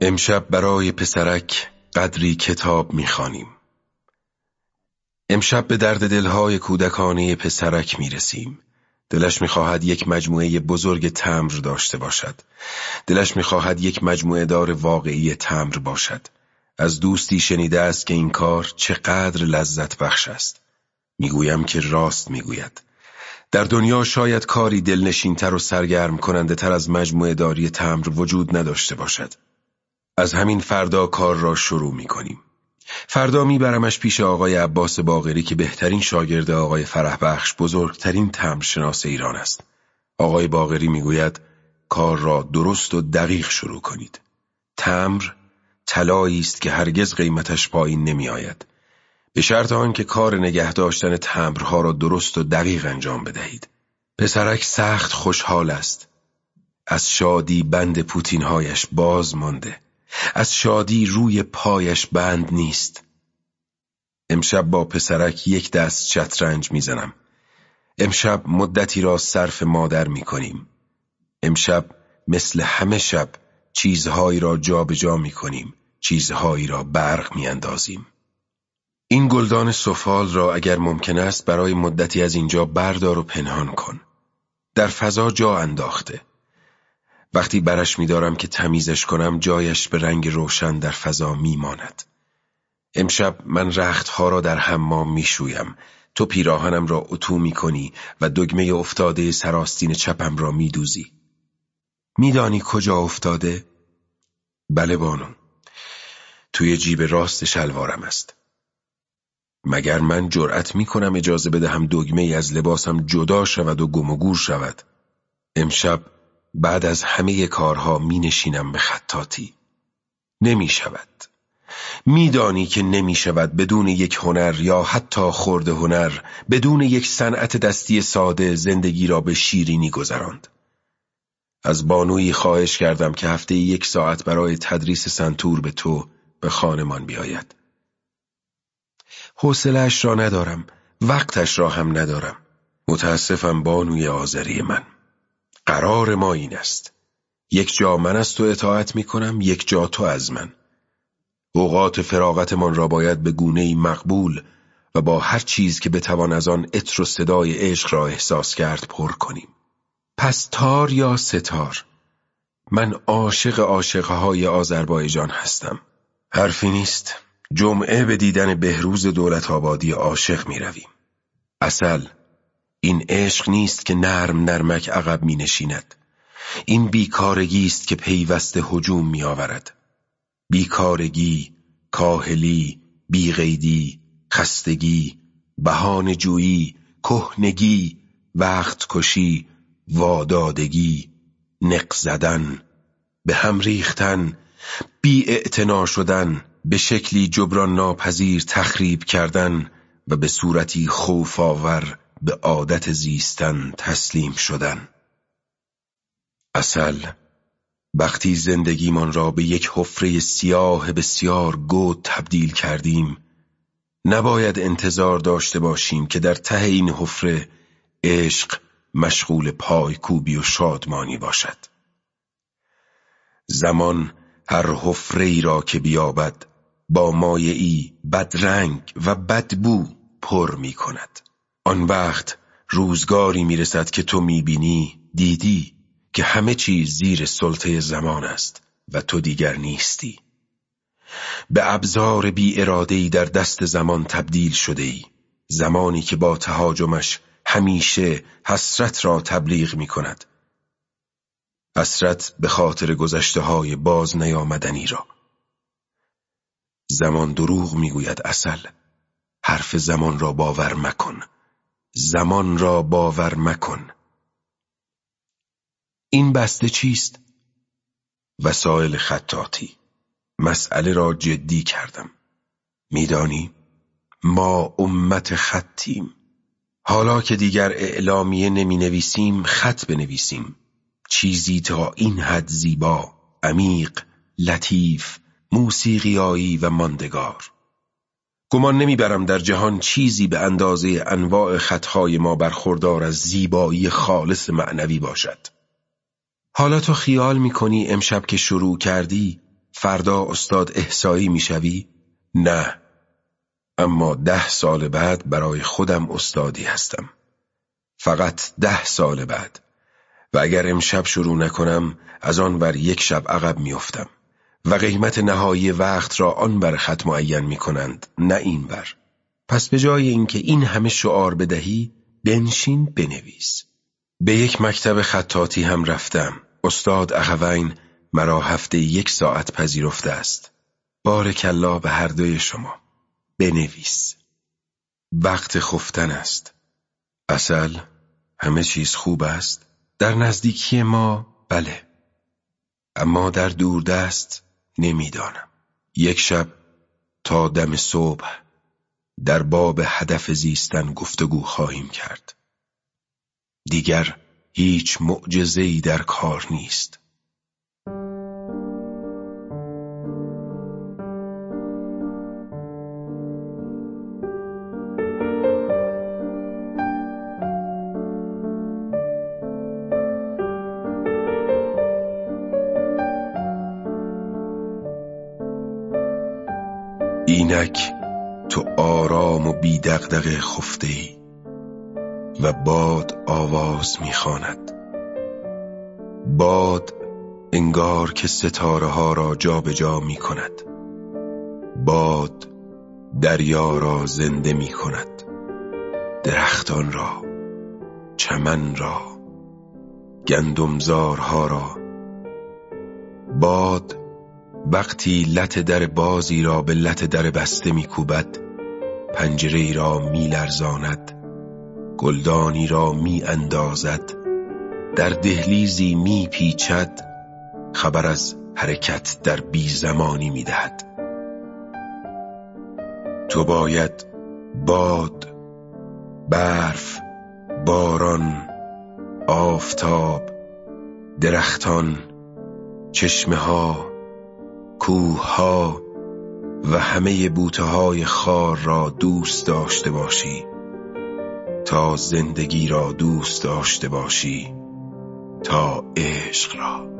امشب برای پسرک قدری کتاب می‌خوانیم. امشب به درد دلهای کودکانه پسرک می‌رسیم. دلش می‌خواهد یک مجموعه بزرگ تمر داشته باشد. دلش می‌خواهد یک مجموعه دار واقعی تمر باشد. از دوستی شنیده است که این کار چقدر لذت بخش است. می‌گویم که راست می‌گوید. در دنیا شاید کاری دلنشینتر و سرگرم کننده تر از مجموعه داری تمر وجود نداشته باشد. از همین فردا کار را شروع می کنیم. فردا میبرمش پیش آقای عباس باغری که بهترین شاگرد آقای فرح بخش بزرگترین تمرشناس ایران است. آقای باغری می‌گوید کار را درست و دقیق شروع کنید. تمر طلایی است که هرگز قیمتش پایین نمی آید. به شرط آنکه کار نگه داشتن تمرها را درست و دقیق انجام بدهید. پسرک سخت خوشحال است. از شادی بند پوتینهایش باز مانده. از شادی روی پایش بند نیست. امشب با پسرک یک دست شطرنج می‌زنم. امشب مدتی را صرف مادر می‌کنیم. امشب مثل همه شب چیزهایی را جابجا جا می کنیم چیزهایی را برق میاندازیم. این گلدان سفال را اگر ممکن است برای مدتی از اینجا بردار و پنهان کن. در فضا جا انداخته. وقتی برش میدارم که تمیزش کنم جایش به رنگ روشن در فضا میماند. امشب من رختها را در حمام می‌شویم تو پیراهنم را اتو می‌کنی و دگمه افتاده سراستین چپم را میدوزی. میدانی کجا افتاده؟ بله بانو. توی جیب راست شلوارم است. مگر من جرأت می‌کنم اجازه بدهم دگمه از لباسم جدا شود و گم و گور شود. امشب بعد از همه کارها می نشینم به خطاتی نمی شود. میدانی که نمی شود بدون یک هنر یا حتی خورده هنر بدون یک صنعت دستی ساده زندگی را به شیرینی گذراند. از بانویی خواهش کردم که هفته یک ساعت برای تدریس سنتور به تو به خانمان بیاید. حوصلهاش را ندارم وقتش را هم ندارم. متاسفم بانوی آذری من. قرار ما این است. یک جا من از تو اطاعت می کنم یک جا تو از من. اوقات فراغتمان را باید به گونه مقبول و با هر چیز که بتوان از آن عطر و صدای عشق را احساس کرد پر کنیم. پس تار یا ستار؟ من عاشق عاشقهای آذربایجان هستم. حرفی نیست. جمعه به دیدن بهروز دولت آبادی عاشق می رویم اصل این عشق نیست که نرم نرمک عقب می نشیند. این بیکارگی است که پیوسته هجوم می آورد. بیکارگی، کاهلی، بیغیدی، خستگی، بهان جویی، کهنگی، وقت کشی، وادادگی، نق زدن، به هم ریختن، بی شدن، به شکلی جبران ناپذیر تخریب کردن و به صورتی خوف آور به عادت زیستن تسلیم شدن. اصل وقتی زندگیمان را به یک حفره سیاه بسیار گود تبدیل کردیم نباید انتظار داشته باشیم که در ته این حفره عشق مشغول پایکوبی و شادمانی باشد. زمان هر حفره ای را که بیابد با مایعی بدرنگ و بدبو پر می کند آن وقت روزگاری می‌رسد که تو می‌بینی دیدی که همه چیز زیر سلطه زمان است و تو دیگر نیستی. به ابزار بی ارادهی در دست زمان تبدیل شده ای زمانی که با تهاجمش همیشه حسرت را تبلیغ می کند حسرت به خاطر گذشته های باز نیامدنی را. زمان دروغ می‌گوید اصل. حرف زمان را باور مکن. زمان را باور مکن. این بسته چیست؟ وسایل خطاطی. مسئله را جدی کردم. میدانی؟ ما امت خطیم. حالا که دیگر اعلامیه نمی نویسیم خط بنویسیم. چیزی تا این حد زیبا عمیق لطیف موسیقیایی و ماندگار. گمان نمی‌برم در جهان چیزی به اندازه انواع خطهای ما برخوردار از زیبایی خالص معنوی باشد. حالا تو خیال می‌کنی امشب که شروع کردی فردا استاد احسایی می‌شوی؟ نه. اما ده سال بعد برای خودم استادی هستم. فقط ده سال بعد. و اگر امشب شروع نکنم از آن بر یک شب عقب میافتم. و قیمت نهایی وقت را آن بر خط معین می کنند نه این بر. پس به جای اینکه این همه شعار بدهی بنشین بنویس. به یک مکتب خطاطی هم رفتم. استاد اخوین مرا هفته یک ساعت پذیرفته است. بارک الله به هر دوی شما. بنویس. وقت خفتن است. اصل همه چیز خوب است. در نزدیکی ما بله. اما در دوردست نمی‌دانم. یک شب تا دم صبح در باب هدف زیستن گفتگو خواهیم کرد. دیگر هیچ معجزه‌ای در کار نیست. اینک تو آرام و بیدقدق خفته ای و باد آواز می‌خواند. باد انگار که ستاره ها را جابجا جا می کند باد دریا را زنده می کند درختان را چمن را گندمزارها را. باد وقتی لط در بازی را به لط در بسته میکوبد پنجره ای را میلرزاند گلدانی را می اندازد در دهلیزی می پیچد خبر از حرکت در بی زمانی می دهد تو باید باد برف باران آفتاب درختان چشمه ها کوه ها و همه بوته های خار را دوست داشته باشی تا زندگی را دوست داشته باشی تا عشق را.